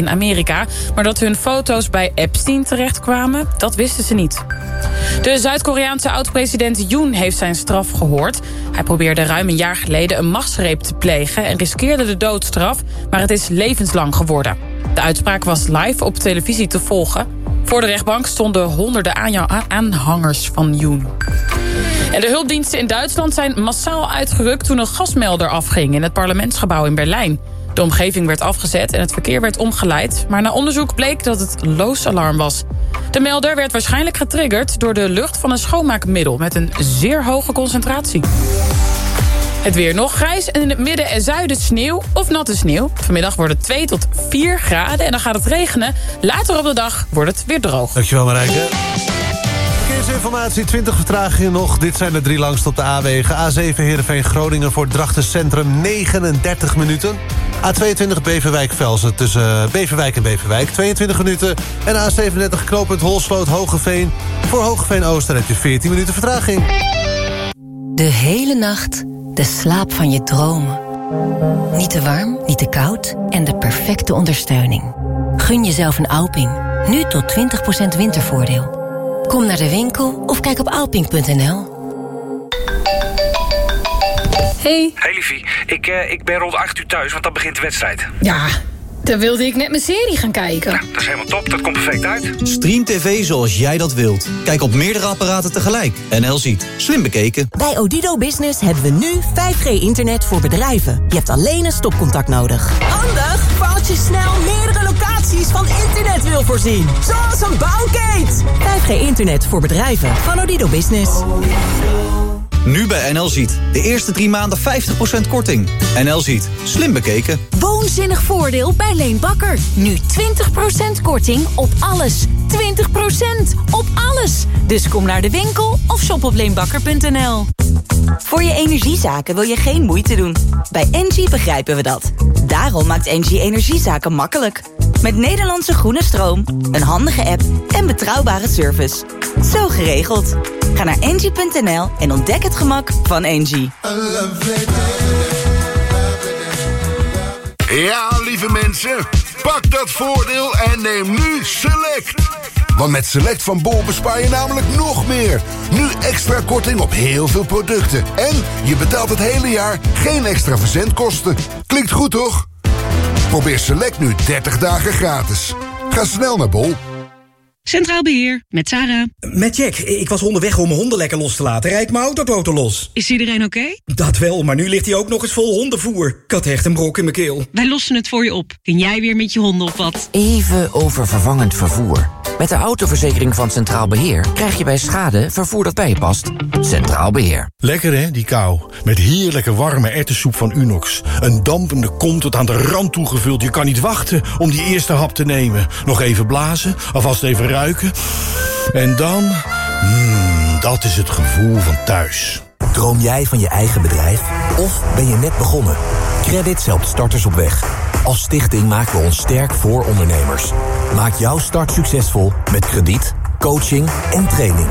in Amerika. Maar dat hun foto's bij Epstein terechtkwamen, dat wisten ze niet. De Zuid-Koreaanse oud-president Yoon heeft zijn straf gehoord. Hij probeerde ruim een jaar geleden een machtsgreep te plegen... en riskeerde de doodstraf, maar het is levenslang geworden. De uitspraak was live op televisie te volgen. Voor de rechtbank stonden honderden aanhangers van Yoon. En de hulpdiensten in Duitsland zijn massaal uitgerukt... toen een gasmelder afging in het parlementsgebouw in Berlijn. De omgeving werd afgezet en het verkeer werd omgeleid... maar na onderzoek bleek dat het loosalarm was. De melder werd waarschijnlijk getriggerd door de lucht van een schoonmaakmiddel... met een zeer hoge concentratie. Het weer nog grijs en in het midden en zuiden sneeuw of natte sneeuw. Vanmiddag wordt het 2 tot 4 graden en dan gaat het regenen. Later op de dag wordt het weer droog. Dankjewel Marijke. Verkeersinformatie, 20 vertragingen nog. Dit zijn de drie langste op de A-wegen. A7 Heerenveen Groningen voor Drachten Centrum 39 minuten. A22 Beverwijk-Velsen tussen Beverwijk en Beverwijk 22 minuten. En A37 knooppunt Holsloot Hogeveen. Voor Hogeveen Ooster heb je 14 minuten vertraging. De hele nacht de slaap van je dromen. Niet te warm, niet te koud en de perfecte ondersteuning. Gun jezelf een Alping. Nu tot 20% wintervoordeel. Kom naar de winkel of kijk op alping.nl. Hey. Hey liefie, ik, uh, ik ben rond 8 uur thuis, want dan begint de wedstrijd. Ja, dan wilde ik net mijn serie gaan kijken. Ja, dat is helemaal top, dat komt perfect uit. Stream TV zoals jij dat wilt. Kijk op meerdere apparaten tegelijk. NL ziet. Slim bekeken. Bij Odido Business hebben we nu 5G-internet voor bedrijven. Je hebt alleen een stopcontact nodig. Handig voor als je snel meerdere locaties van internet wil voorzien. Zoals een bouwkate. 5G-internet voor bedrijven van Odido Business. Nu bij NL Ziet. De eerste drie maanden 50% korting. NL Ziet. Slim bekeken. Woonzinnig voordeel bij Leen Bakker. Nu 20% korting op alles. 20% op alles. Dus kom naar de winkel of shop op leenbakker.nl. Voor je energiezaken wil je geen moeite doen. Bij Engie begrijpen we dat. Daarom maakt Engie energiezaken makkelijk. Met Nederlandse groene stroom, een handige app en betrouwbare service. Zo geregeld. Ga naar engie.nl en ontdek het gemak van Engie. Ja, lieve mensen, pak dat voordeel en neem nu Select. Want met Select van Bol bespaar je namelijk nog meer. Nu extra korting op heel veel producten. En je betaalt het hele jaar geen extra verzendkosten. Klinkt goed, toch? Probeer Select nu 30 dagen gratis. Ga snel naar Bol. Centraal Beheer, met Sarah. Met Jack. Ik was onderweg om mijn honden lekker los te laten. Rijd mijn autoboten los. Is iedereen oké? Dat wel, maar nu ligt hij ook nog eens vol hondenvoer. Ik had echt een brok in mijn keel. Wij lossen het voor je op. Kun jij weer met je honden op wat? Even over vervangend vervoer. Met de autoverzekering van Centraal Beheer... krijg je bij schade vervoer dat bij je past. Centraal Beheer. Lekker hè, die kou. Met heerlijke warme ertessoep van Unox. Een dampende kom tot aan de rand toegevuld. Je kan niet wachten om die eerste hap te nemen. Nog even blazen, alvast even ruiken. En dan... Mmm, dat is het gevoel van thuis. Droom jij van je eigen bedrijf? Of ben je net begonnen? Credits helpt starters op weg. Als stichting maken we ons sterk voor ondernemers. Maak jouw start succesvol met krediet, coaching en training.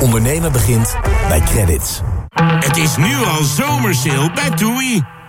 Ondernemen begint bij Credits. Het is nu al zomersale bij TUI.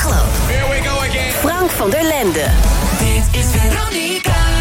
Club. Here we go again. Frank van der Lende. Dit is Veronica.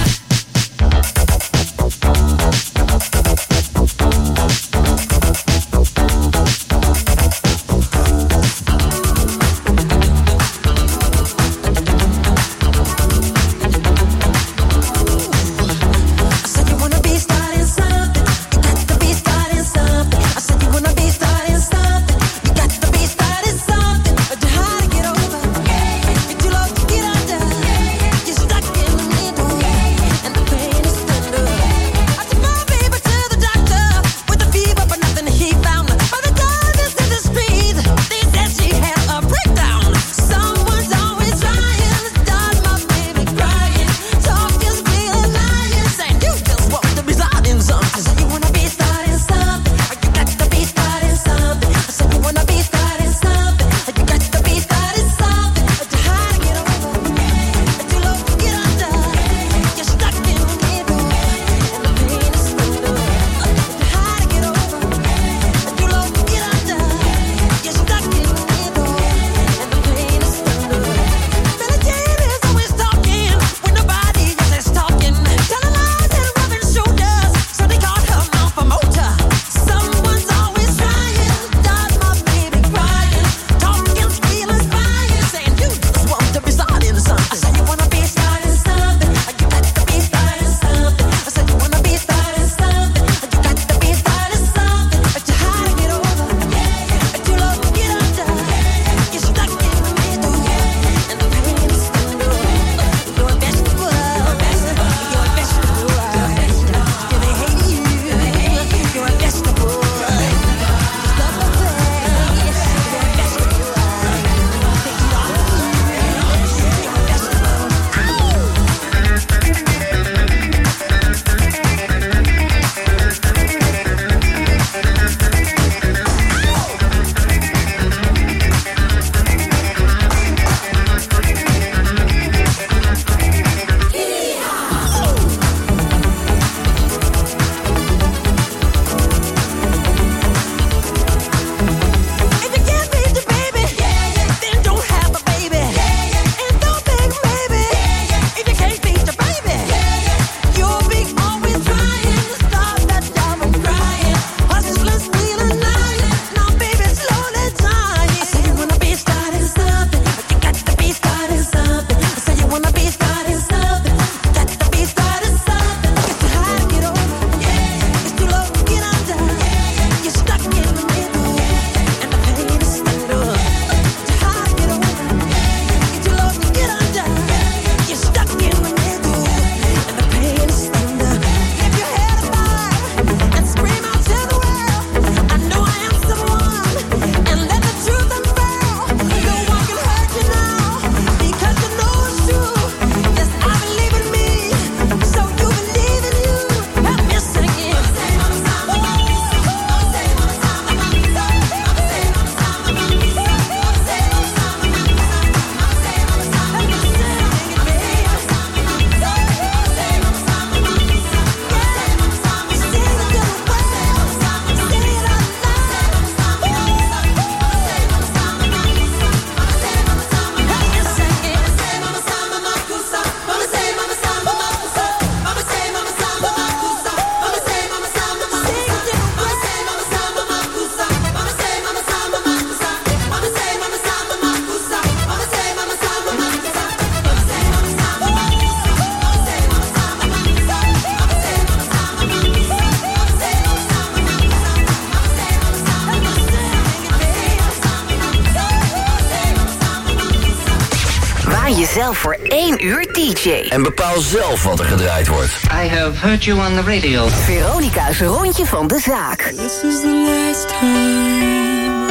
Bepaal zelf wat er gedraaid wordt. I have heard you on the radio. Veronica's rondje van de zaak. This is the last time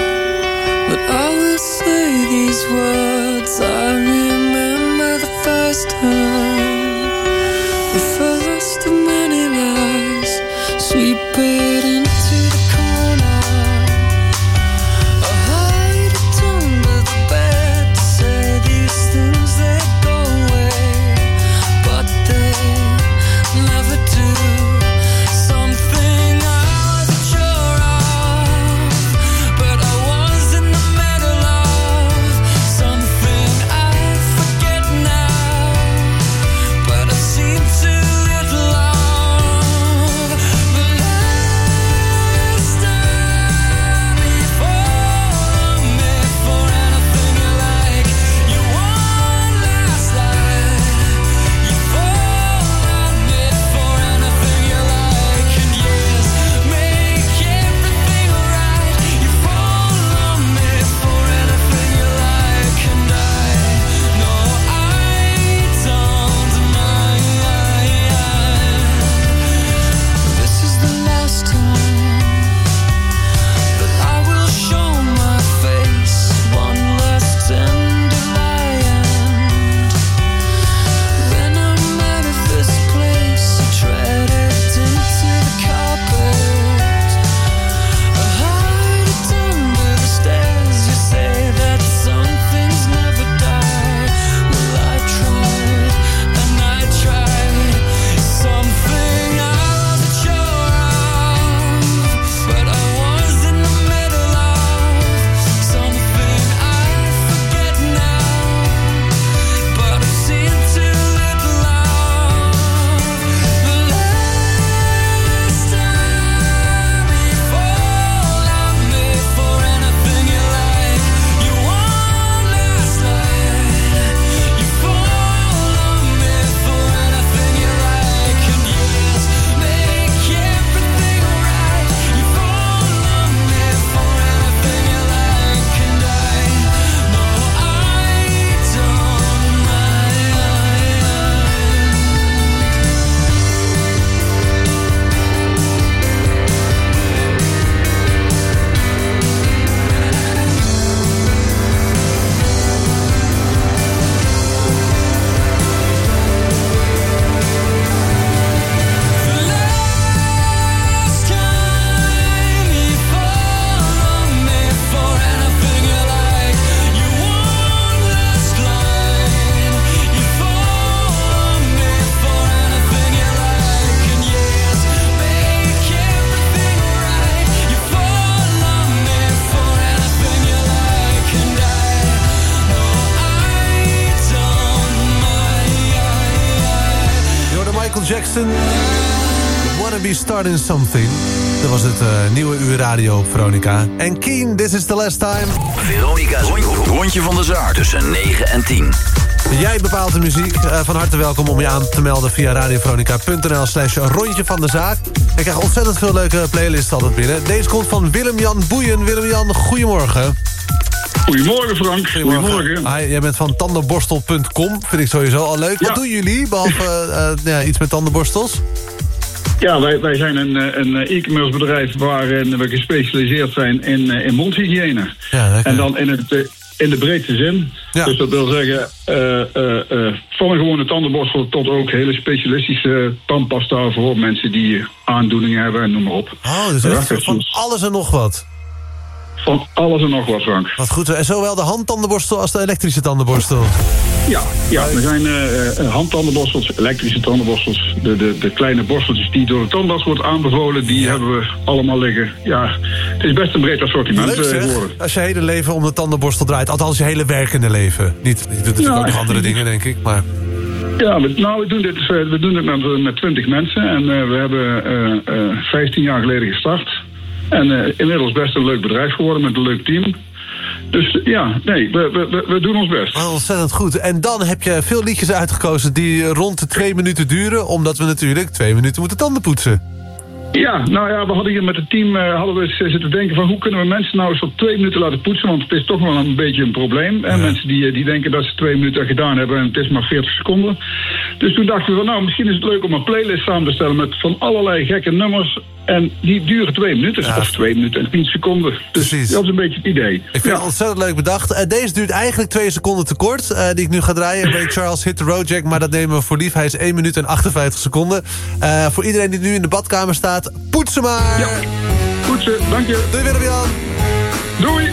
that I will say these words. I remember the first time, starting something. Dat was het eh, nieuwe uur radio op Veronica. En Keen, this is the last time. Veronica's rondje van de zaak tussen 9 en 10. Jij bepaalt de muziek. Eh, van harte welkom om je aan te melden via radioveronica.nl slash rondje van de zaak. Ik krijg ontzettend veel leuke playlists altijd binnen. Deze komt van Willem-Jan Boeien. Willem-Jan, goedemorgen. Goedemorgen Frank. Goedemorgen. Hi, jij bent van tandenborstel.com. Vind ik sowieso al leuk. Wat doen jullie, behalve eh, ja, iets met tandenborstels? Ja, wij, wij zijn een, eh, een eh, e-commerce bedrijf waarin we gespecialiseerd zijn in, eh, in mondhygiëne. en dan in, het, in de breedste zin. Dus dat wil zeggen, van een gewone tandenborstel tot ook hele specialistische tandpasta voor mensen die aandoeningen hebben en noem maar op. Oh, dus echt van alles en nog wat. Van alles en nog wat, Frank. Wat goed. En zowel de handtandenborstel als de elektrische tandenborstel. Ja, ja er zijn eh, handtandenborstels, elektrische tandenborstels. De, de, de kleine borsteltjes die door de tandarts wordt aanbevolen, die hebben we allemaal liggen. Ja, het is best een breed assortiment als je hele leven om de tandenborstel draait. Althans, je hele werkende leven. Niet, je doet natuurlijk Ja. ook nog andere dingen, denk ik. Maar Ja, we, nou, we doen dit, we doen dit met, met 20 mensen. En we hebben eh, 15 jaar geleden gestart. En eh, inmiddels best een leuk bedrijf geworden met een leuk team. Dus ja, nee, we, we, we- we doen ons best. Oh, ontzettend goed. En dan heb je veel liedjes uitgekozen die rond de twee minuten duren. Omdat we natuurlijk twee minuten moeten tanden poetsen. Ja, nou ja, we hadden hier met het team uh, hadden we eh, zitten denken van hoe kunnen we mensen nou eens op twee minuten laten poetsen, want het is toch wel een beetje een probleem. En mensen die, eh, die denken dat ze twee minuten gedaan hebben en het is maar 40 seconden. Dus toen dachten we van nou, misschien is het leuk om een playlist samen te stellen met van allerlei gekke nummers. En die duren twee minuten, ja. of twee minuten en tien seconden. Dus Precies. dat is een beetje het idee. Ik vind ja. het ontzettend leuk bedacht. Deze duurt eigenlijk twee seconden te kort, die ik nu ga draaien. Ray Charles Hit the Road Jack, maar dat nemen we voor lief. Hij is 1 minuut en 58 seconden. voor iedereen die nu in de badkamer staat, Poetsen maar. Ja, poetsen, dank je. Doei Willem-Jan. Doei.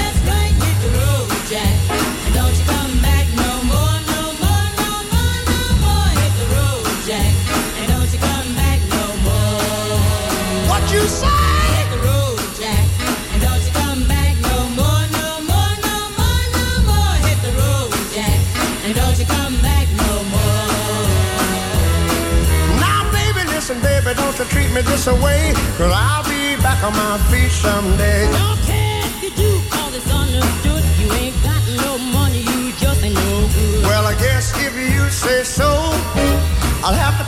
me this away, cause I'll be back on my feet someday. Don't care if you do, cause this understood. You ain't got no money, you just ain't no good. Well, I guess if you say so, I'll have to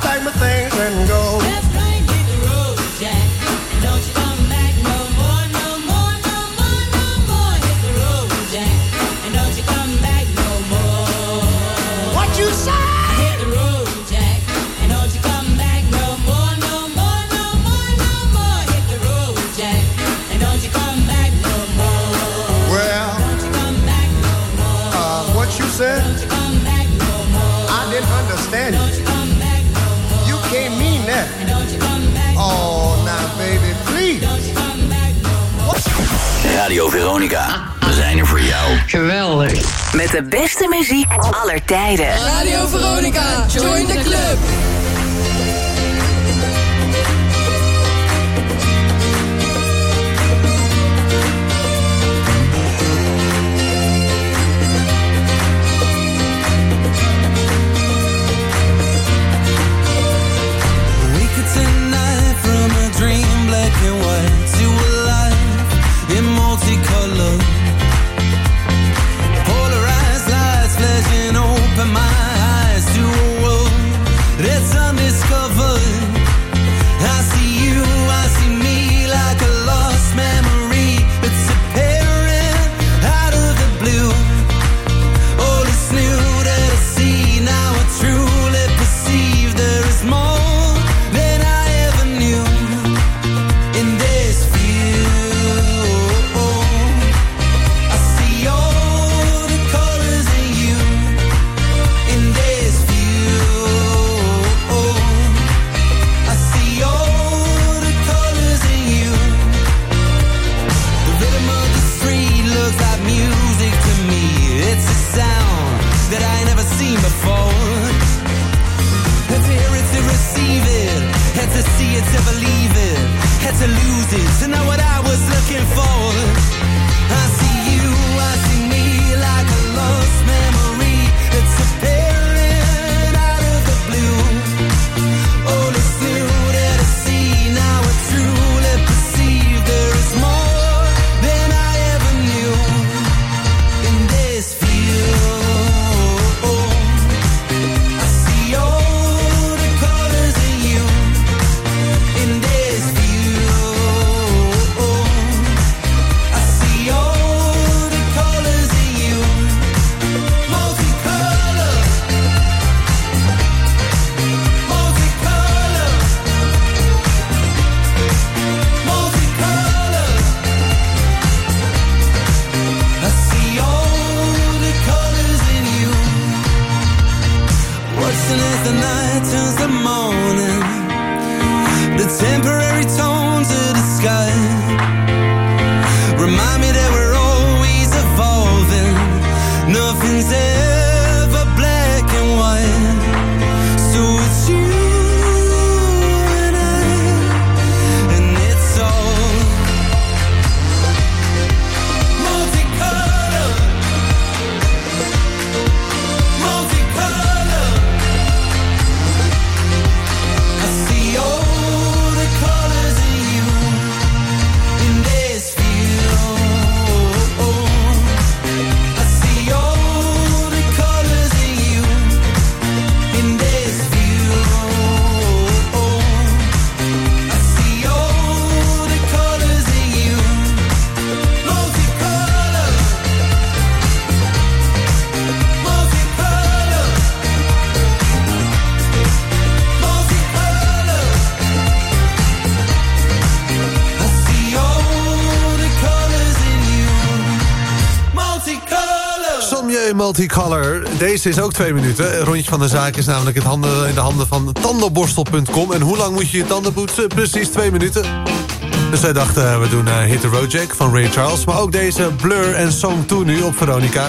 Multicolor. Deze is ook twee minuten. Rondje van de zaak is namelijk het handen, in de handen van tandenborstel.com. En hoe lang moet je je tanden poetsen? Precies twee minuten. Dus wij dachten, eh, we doen eh, Hit the Road Jack van Ray Charles. Maar ook deze Blur en Song 2 nu op Veronica.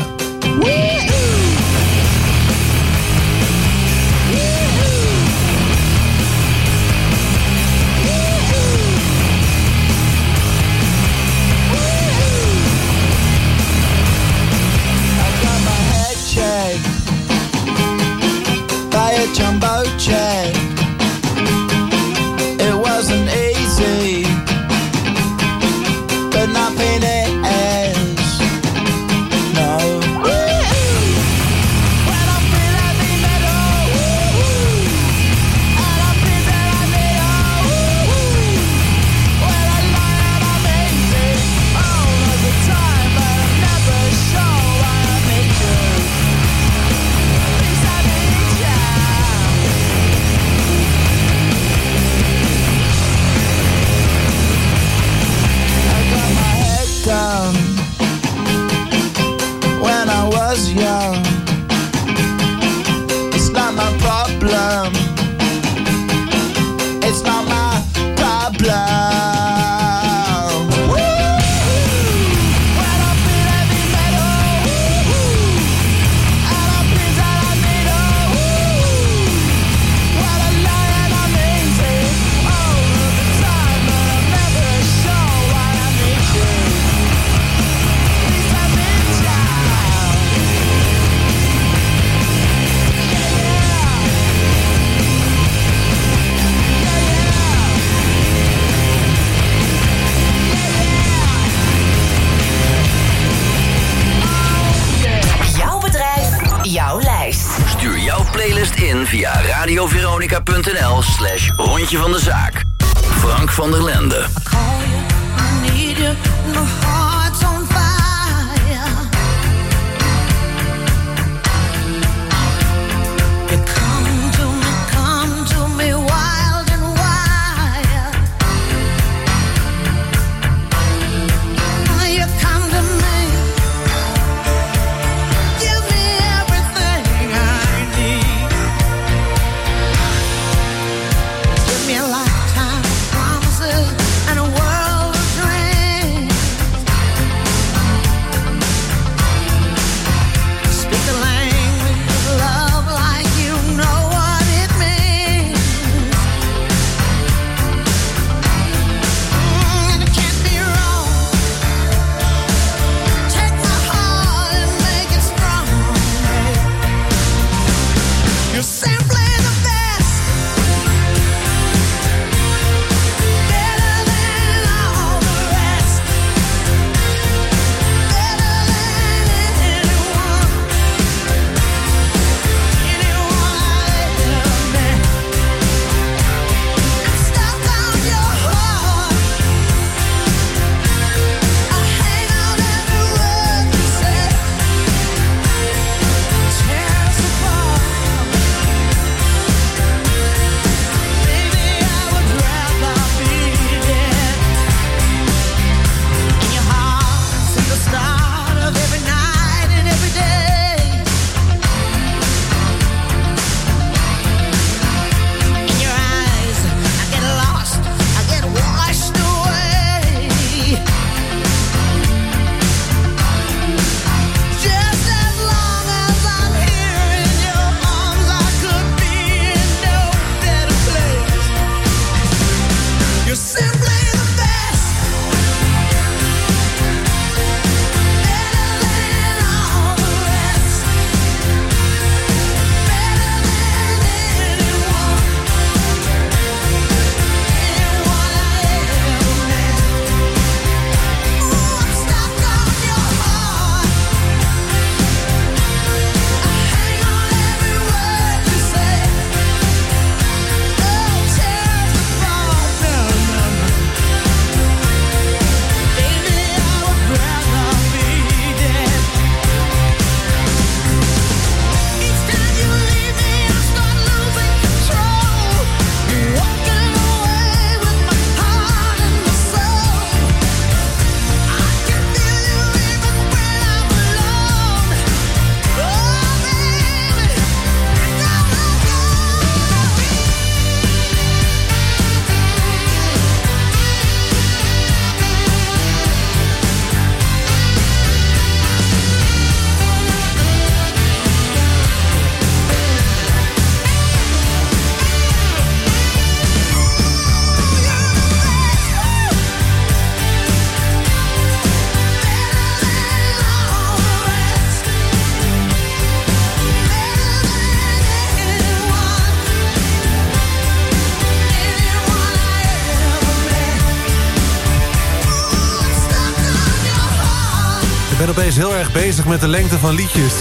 Opeens heel erg bezig met de lengte van liedjes.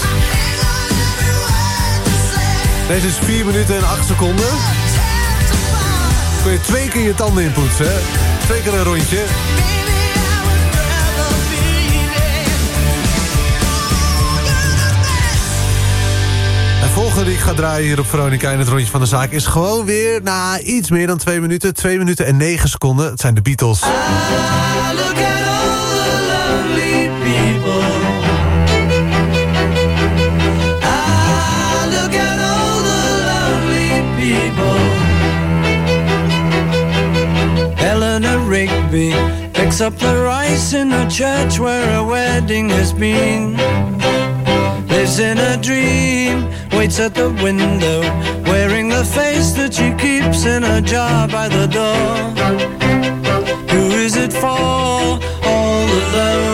Deze is 4 minuten en 8 seconden. Kun je twee keer je tanden inpoetsen? Twee keer een rondje. En volgende die ik ga draaien hier op Veronica in het rondje van de zaak... is gewoon weer na iets meer dan twee minuten. Twee minuten en negen seconden. Het zijn de Beatles. People. Eleanor Rigby picks up the rice in the church where a wedding has been. Lives in a dream, waits at the window, wearing the face that she keeps in a jar by the door. Who is it for? All lonely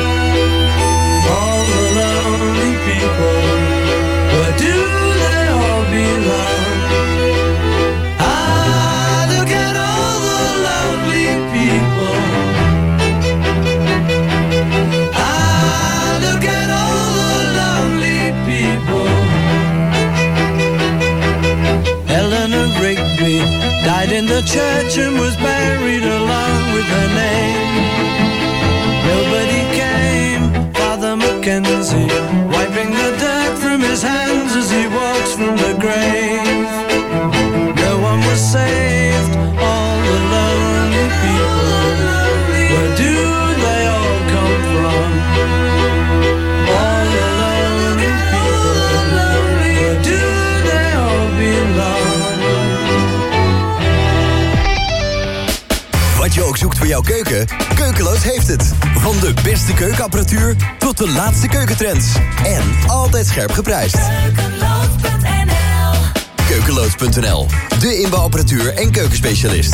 Church and was buried along with her name. Nobody came, Father Mackenzie, wiping the dirt from his hands as he walks from the grave. Ook zoekt voor jouw keuken, Keukeloos heeft het. Van de beste keukenapparatuur tot de laatste keukentrends. En altijd scherp geprijsd. Keukeloos.nl, de inbouwapparatuur en keukenspecialist.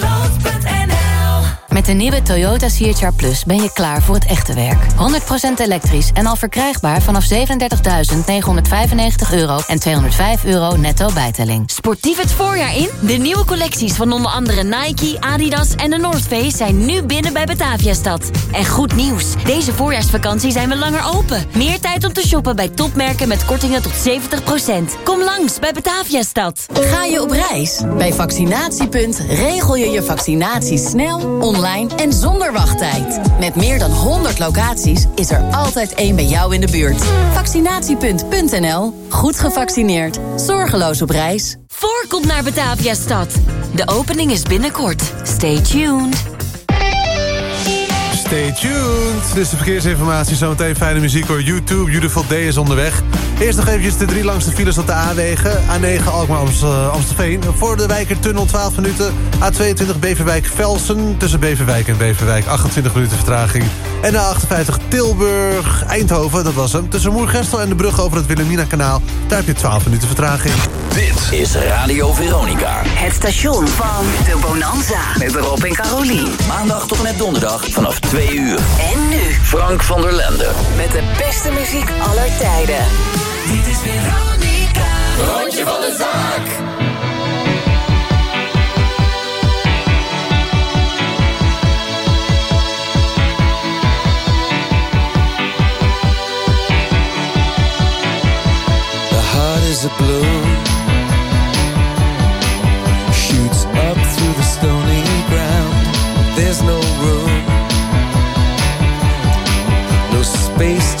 Met de nieuwe Toyota CHR Plus ben je klaar voor het echte werk. 100% elektrisch en al verkrijgbaar vanaf 37.995 euro en 205 euro netto bijtelling. Sportief het voorjaar in? De nieuwe collecties van onder andere Nike, Adidas en de North Face zijn nu binnen bij Bataviastad. En goed nieuws, deze voorjaarsvakantie zijn we langer open. Meer tijd om te shoppen bij topmerken met kortingen tot 70%. Kom langs bij Bataviastad. Ga je op reis? Bij Vaccinatiepunt regel je je vaccinatie snel, online en zonder wachttijd. Met meer dan 100 locaties is er altijd één bij jou in de buurt. Vaccinatiepunt.nl. Goed gevaccineerd. Zorgeloos op reis. Voorkomt naar Bataviastad. De opening is binnenkort. Stay tuned. Stay tuned. Dit is de verkeersinformatie. Zometeen fijne muziek voor YouTube. Beautiful Day is onderweg. Eerst nog eventjes de drie langste files op de A-wegen. A9 Alkmaar-Amstelveen. Voor de Wijkertunnel 12 minuten. A22 Beverwijk-Velsen. Tussen Beverwijk en Beverwijk 28 minuten vertraging. En de A58 Tilburg-Eindhoven. Dat was hem. Tussen Moergestel en de brug over het Wilhelmina-kanaal. Daar heb je 12 minuten vertraging. Dit is Radio Veronica. Het station van de Bonanza. Met Rob en Carolien. Maandag tot en met donderdag vanaf 2 uur. En nu Frank van der Lende. met de beste muziek aller tijden. Dit is Veronica. Rondje van de zaak. Is a blue. Shoots up through the stony ground There's no room. No space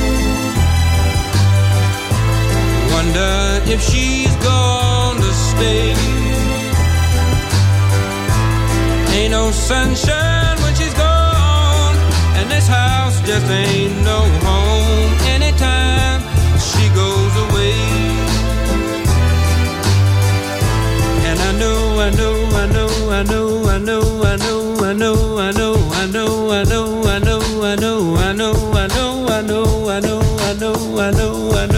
Wonder if she's gonna stay. Ain't no sunshine when she's gone, and this house just ain't no home anytime she goes away. And I know, I know, I know, I know, I know, I know, I know, I know, I know, I know, I know, I know, I know, I know, I know, I know, I know, I know, I know,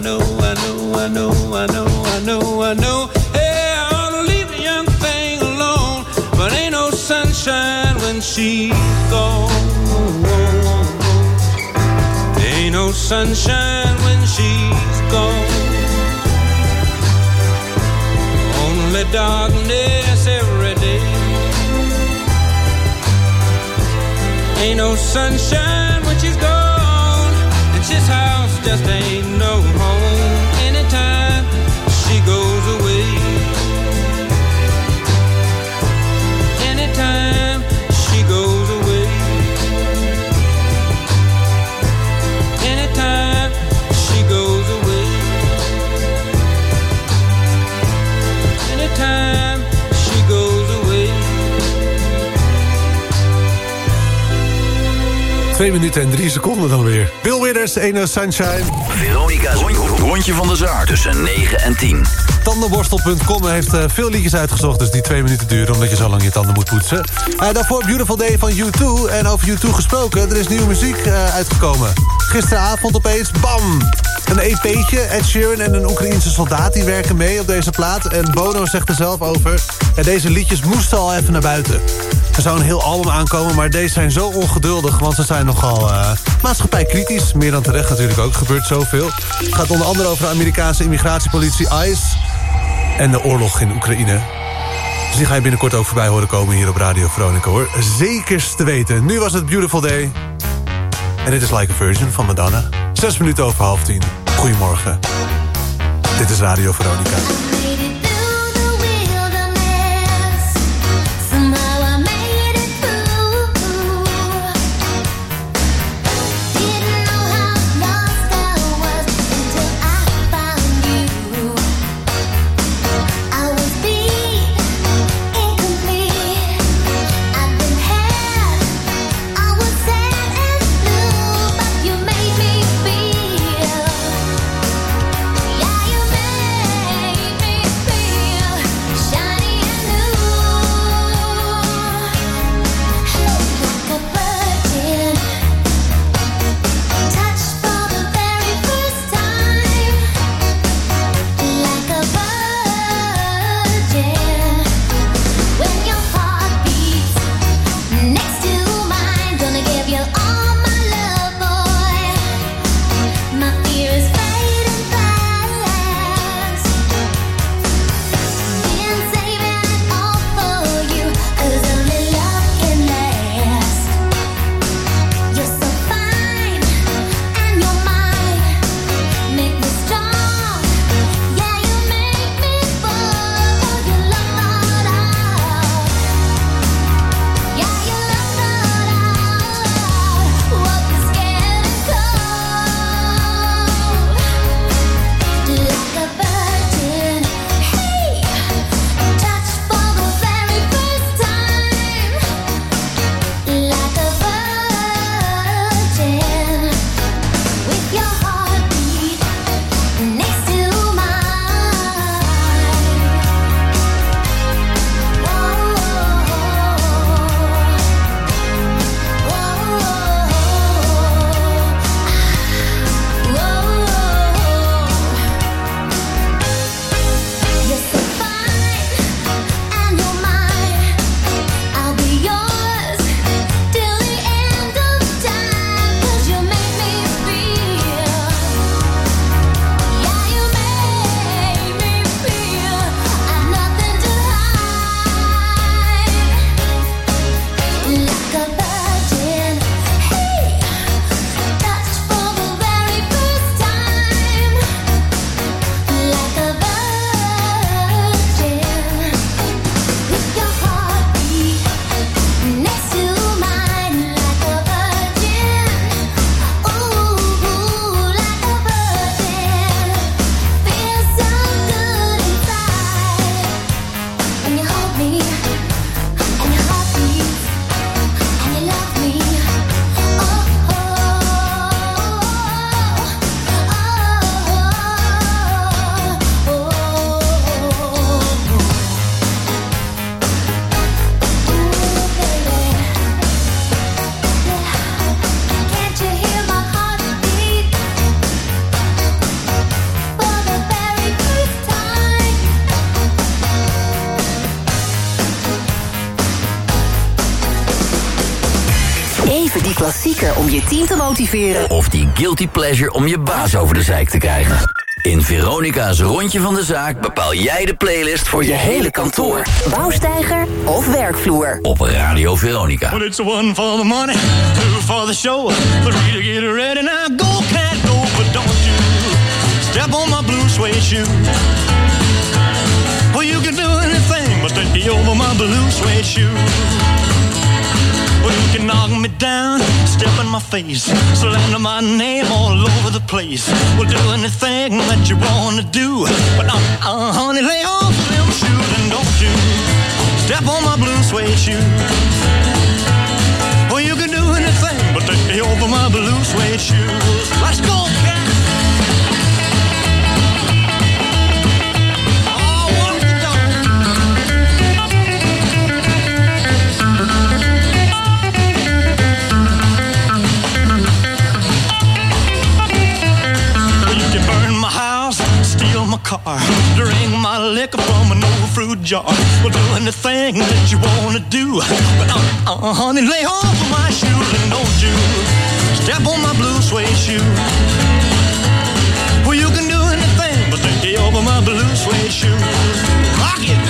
know, I know, I know, I know, I know, I know. Hey, I ought to leave the young thing alone, but ain't no sunshine when she's gone. Ain't no sunshine when she's gone. Only darkness every day. Ain't no sunshine when she's gone. And this house just ain't 2 minuten en 3 seconden dan weer. Bill Withers, Eno Sunshine. Veronica's rondje van de zaar tussen 9 en 10. Tandenborstel.com heeft eh, veel liedjes uitgezocht... dus die 2 minuten duren omdat je zo lang je tanden moet poetsen. Uh, daarvoor Beautiful Day van U2. En over U2 gesproken, er is nieuwe muziek uh, uitgekomen. Gisteravond opeens, bam! Een EP'tje, Ed Sheeran en een Oekraïense soldaat... die werken mee op deze plaat. En Bono zegt er zelf over... Deze liedjes moesten al even naar buiten. Er zou een heel album aankomen, maar deze zijn zo ongeduldig... want ze zijn nogal uh, maatschappijkritisch. Meer dan terecht natuurlijk ook, gebeurt zoveel. Het gaat onder andere over de Amerikaanse immigratiepolitie ICE... en de oorlog in Oekraïne. Dus die ga je binnenkort ook voorbij horen komen hier op Radio Veronica, hoor. Zekers te weten. Nu was het Beautiful Day. En dit is Like a Virgin van Madonna. Zes minuten over half tien. Goedemorgen. Dit is Radio Veronica. Om je team te motiveren. Of die guilty pleasure om je baas over de zeik te krijgen. In Veronica's Rondje van de Zaak bepaal jij de playlist voor je hele kantoor. Bouwstijger of werkvloer. Op Radio Veronica. Well, it's one for the money, two for the show, three to get ready. Now go, cat, go, but don't you step on my blue suede shoe. Well, you can do anything but take me over my blue suede shoe. Well, you can knock me down, step in my face, slander my name all over the place. Well, do anything that you wanna do, but uh, uh, honey, lay off them shoes and don't you step on my blue suede shoe. Well, you can do anything but me over my blue suede shoes. Let's go, cat. Car, drink my liquor from an old fruit jar. Well, do anything that you wanna do. But uh, uh, honey, lay off of my shoes and don't you step on my blue suede shoe. Well, you can do anything but off of my blue suede shoe. Rock it.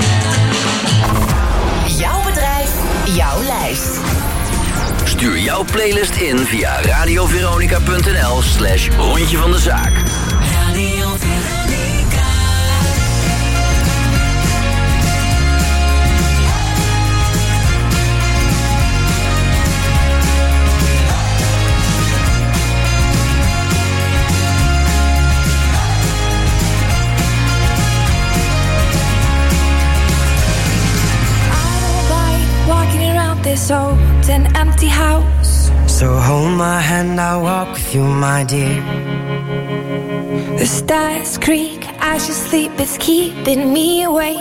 Jouw lijst. Stuur jouw playlist in via radioveronica.nl slash rondje van de zaak. Around this old and empty house. So hold my hand, I'll walk with you, my dear. The stars creak as you sleep, it's keeping me awake.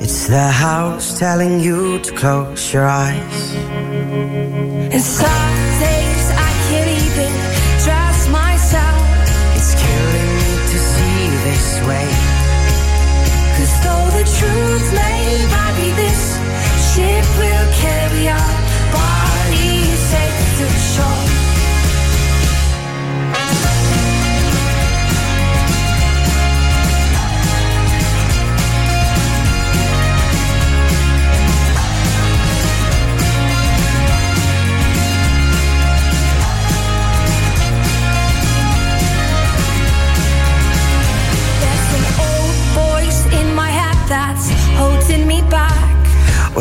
It's the house telling you to close your eyes. And some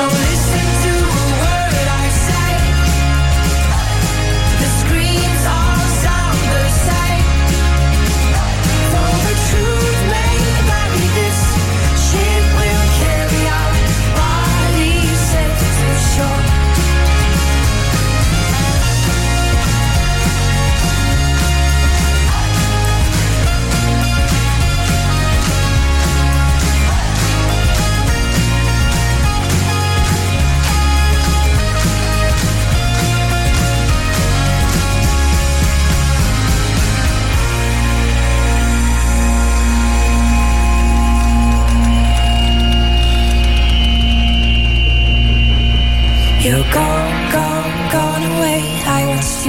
Don't listen to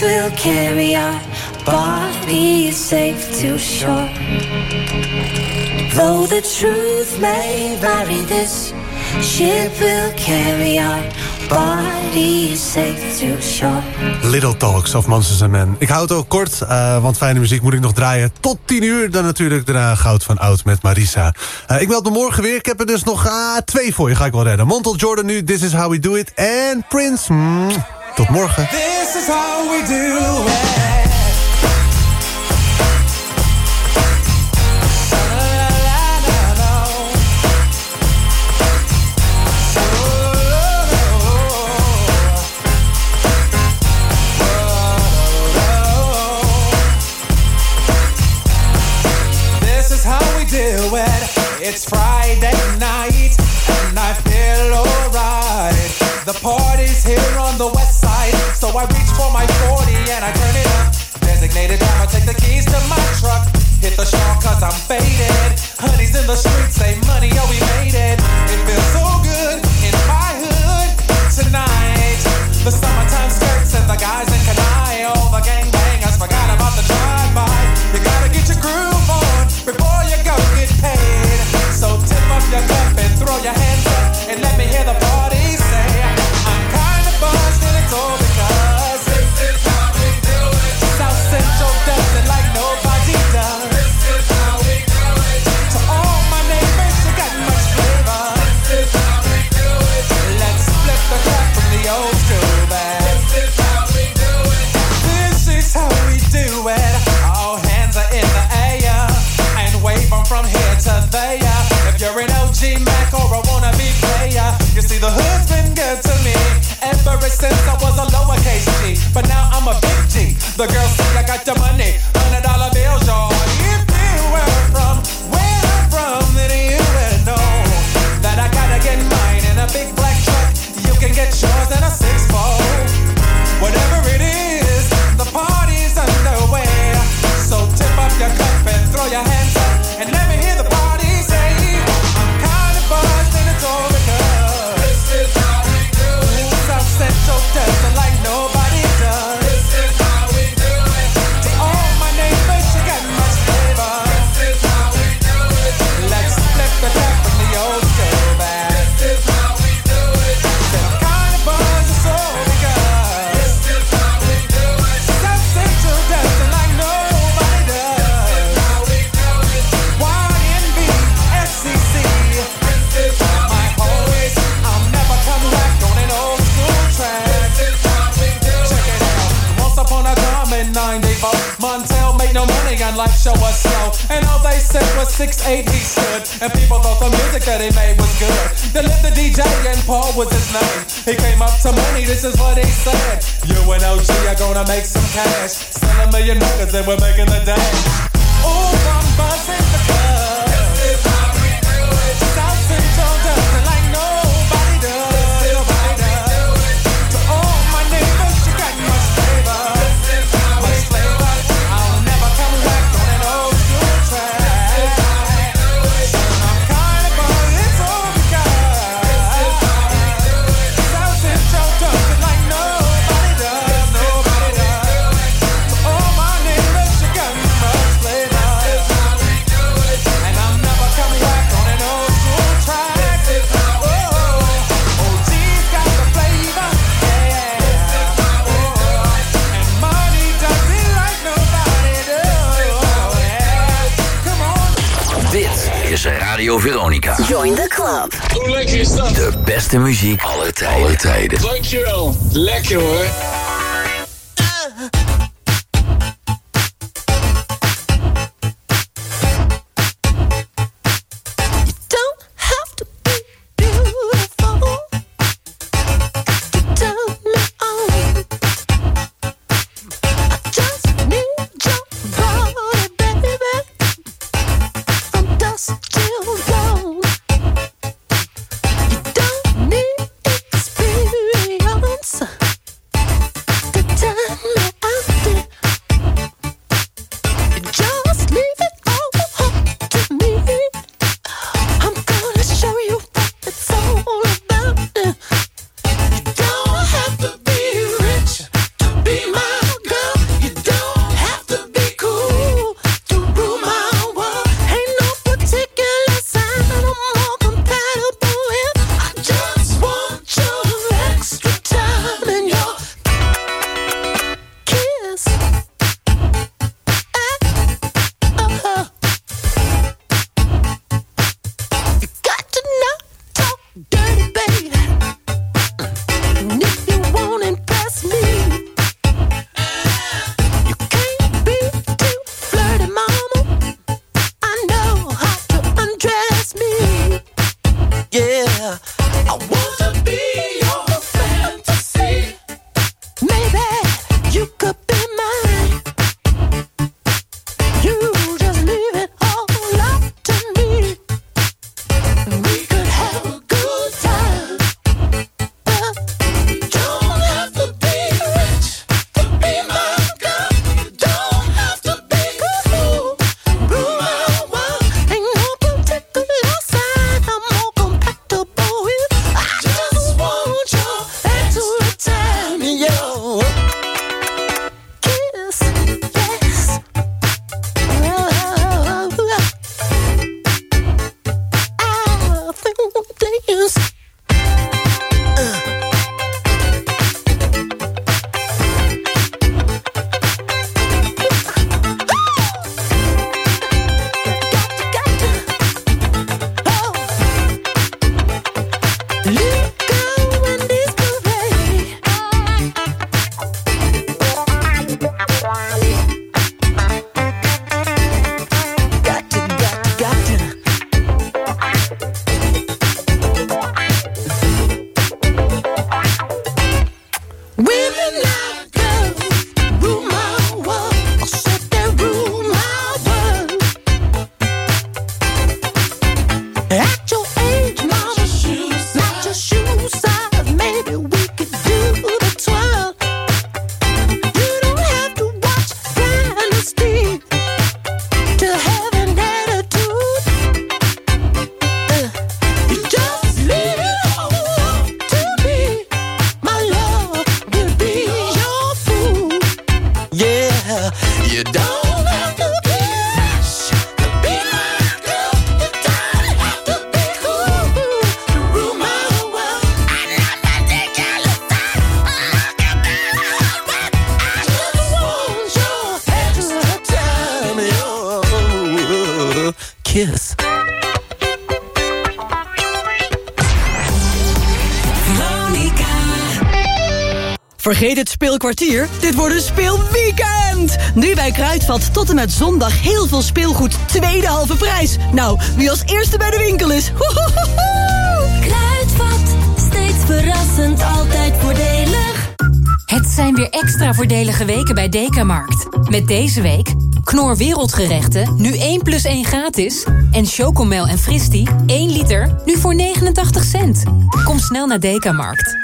will carry our bodies safe to shore. Though the truth may vary, this ship will carry our bodies safe to shore. Little Talks of Monsters and Men. Ik houd ook kort, eh, want fijne muziek moet ik nog draaien tot 10 uur. Dan natuurlijk daarna Goud van Oud met Marisa. Eh, ik meld me morgen weer. Ik heb er dus nog eh, twee voor je. Ga ik wel redden. Montel Jordan nu, This Is How We Do It. En Prince. Mm. Tot morgen. This is how we do it. It's Friday. I reach for my 40 and I turn it up. Designated driver, take the keys to my truck. Hit the shop cause I'm faded. Honey's in the streets, say your money. them show us slow, And all they said was six eight he stood. And people thought the music that he made was good. They left the DJ and Paul was his name. He came up to money, this is what he said. You and OG are gonna make some cash. Sell a million records and we're making the day. Ooh, I'm buzzing the club. This is how we do it. South Central doesn't like Veronica. Join the club. Hoe lekker is dat? De beste muziek alle tijden. Alle tijden. Dankjewel. Lekker hoor. Speelkwartier, dit wordt een speelweekend! Nu bij Kruidvat tot en met zondag heel veel speelgoed, tweede halve prijs. Nou, wie als eerste bij de winkel is, hohohoho! Kruidvat, steeds verrassend, altijd voordelig. Het zijn weer extra voordelige weken bij Dekamarkt. Met deze week Knor Wereldgerechten, nu 1 plus 1 gratis. En Chocomel en Fristi, 1 liter, nu voor 89 cent. Kom snel naar Dekamarkt.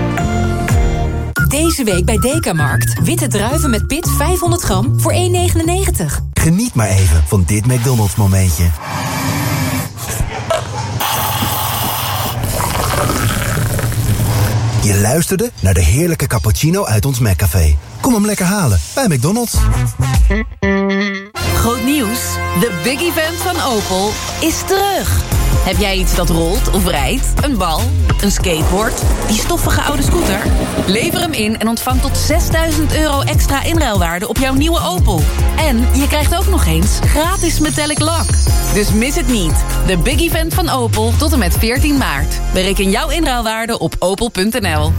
Deze week bij Dekamarkt. Witte druiven met pit 500 gram voor 1,99. Geniet maar even van dit McDonald's momentje. Je luisterde naar de heerlijke cappuccino uit ons McCafé. Kom hem lekker halen bij McDonald's. Groot nieuws. De big event van Opel is terug. Heb jij iets dat rolt of rijdt? Een bal? Een skateboard? Die stoffige oude scooter? Lever hem in en ontvang tot 6000 euro extra inruilwaarde op jouw nieuwe Opel. En je krijgt ook nog eens gratis metallic lak. Dus mis het niet. De big event van Opel tot en met 14 maart. Bereken jouw inruilwaarde op opel.nl.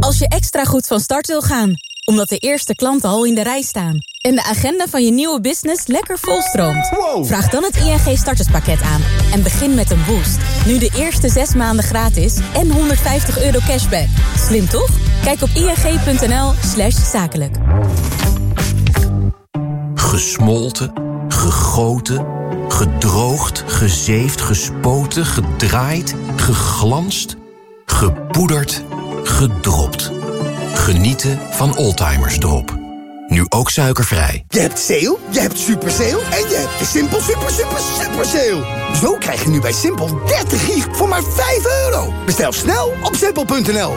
Als je extra goed van start wil gaan, omdat de eerste klanten al in de rij staan... en de agenda van je nieuwe business lekker volstroomt... vraag dan het ING starterspakket aan en begin met een boost. Nu de eerste zes maanden gratis en 150 euro cashback. Slim toch? Kijk op ing.nl slash zakelijk. Gesmolten, gegoten, gedroogd, gezeefd, gespoten, gedraaid, geglanst, gepoederd, gedropt. Genieten van Oldtimers Drop. Nu ook suikervrij. Je hebt sale, je hebt super sale en je hebt de Simpel super super super sale. Zo krijg je nu bij Simpel 30 gig voor maar 5 euro. Bestel snel op simpel.nl.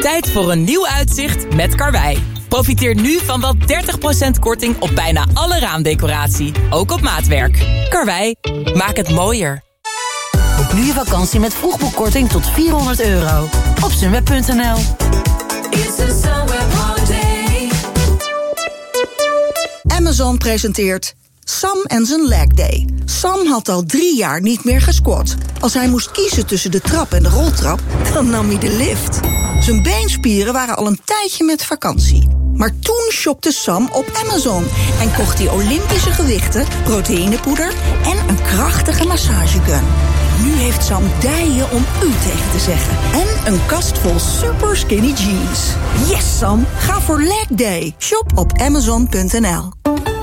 Tijd voor een nieuw uitzicht met Karwei. Profiteer nu van wel 30% korting op bijna alle raamdecoratie. Ook op maatwerk. Karwei, maak het mooier. Nu je vakantie met vroegboekkorting tot 400 euro. Op sunweb.nl Amazon presenteert Sam en zijn leg day. Sam had al drie jaar niet meer gesquat. Als hij moest kiezen tussen de trap en de roltrap, dan nam hij de lift. Zijn beenspieren waren al een tijdje met vakantie. Maar toen shopte Sam op Amazon en kocht hij Olympische gewichten, proteïnepoeder en een krachtige massagegun. Nu heeft Sam dijen om u tegen te zeggen. En een kast vol super skinny jeans. Yes, Sam. Ga voor leg day. Shop op amazon.nl.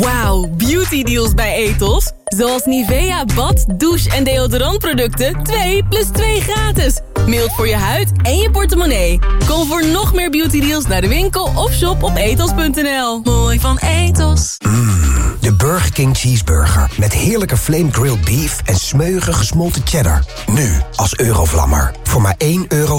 Wauw, beauty deals bij Etos. Zoals Nivea bad, douche en deodorantproducten 2 plus 2 gratis. Mild voor je huid en je portemonnee. Kom voor nog meer beauty deals naar de winkel of shop op etos.nl. Mooi van Etos. De Burger King Cheeseburger. Met heerlijke flame grilled beef en smeuige gesmolten cheddar. Nu als Eurovlammer. Voor maar 1,50 euro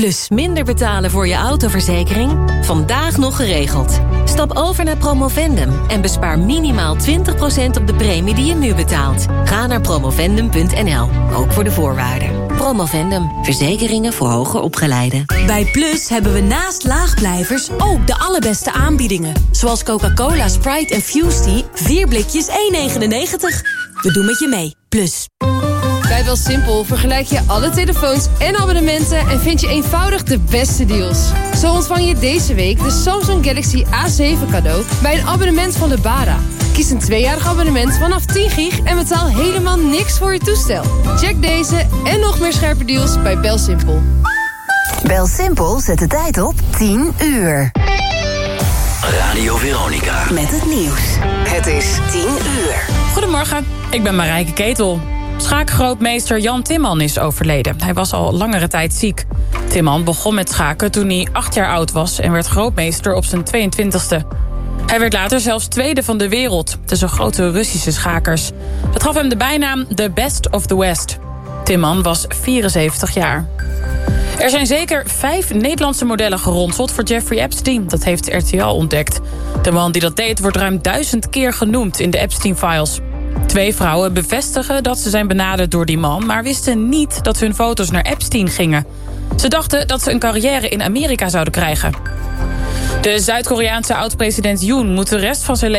Plus minder betalen voor je autoverzekering? Vandaag nog geregeld. Stap over naar Promovendum en bespaar minimaal 20% op de premie die je nu betaalt. Ga naar promovendum.nl, ook voor de voorwaarden. Promovendum, verzekeringen voor hoger opgeleiden. Bij Plus hebben we naast laagblijvers ook de allerbeste aanbiedingen. Zoals Coca-Cola, Sprite en Fusty, 4 blikjes 1,99. We doen met je mee. Plus. Bij BelSimpel vergelijk je alle telefoons en abonnementen... en vind je eenvoudig de beste deals. Zo ontvang je deze week de Samsung Galaxy A7 cadeau... bij een abonnement van de Bara. Kies een tweejarig abonnement vanaf 10 gig... en betaal helemaal niks voor je toestel. Check deze en nog meer scherpe deals bij BelSimpel. BelSimpel zet de tijd op 10 uur. Radio Veronica. Met het nieuws. Het is 10 uur. Goedemorgen, ik ben Marijke Ketel. Schaakgrootmeester Jan Timman is overleden. Hij was al langere tijd ziek. Timman begon met schaken toen hij acht jaar oud was... en werd grootmeester op zijn 22e. Hij werd later zelfs tweede van de wereld... tussen grote Russische schakers. Dat gaf hem de bijnaam The Best of the West. Timman was 74 jaar. Er zijn zeker vijf Nederlandse modellen geronseld voor Jeffrey Epstein. Dat heeft RTL ontdekt. De man die dat deed wordt ruim duizend keer genoemd in de Epstein-files. Twee vrouwen bevestigen dat ze zijn benaderd door die man... maar wisten niet dat hun foto's naar Epstein gingen. Ze dachten dat ze een carrière in Amerika zouden krijgen. De Zuid-Koreaanse oud-president Yoon moet de rest van zijn leven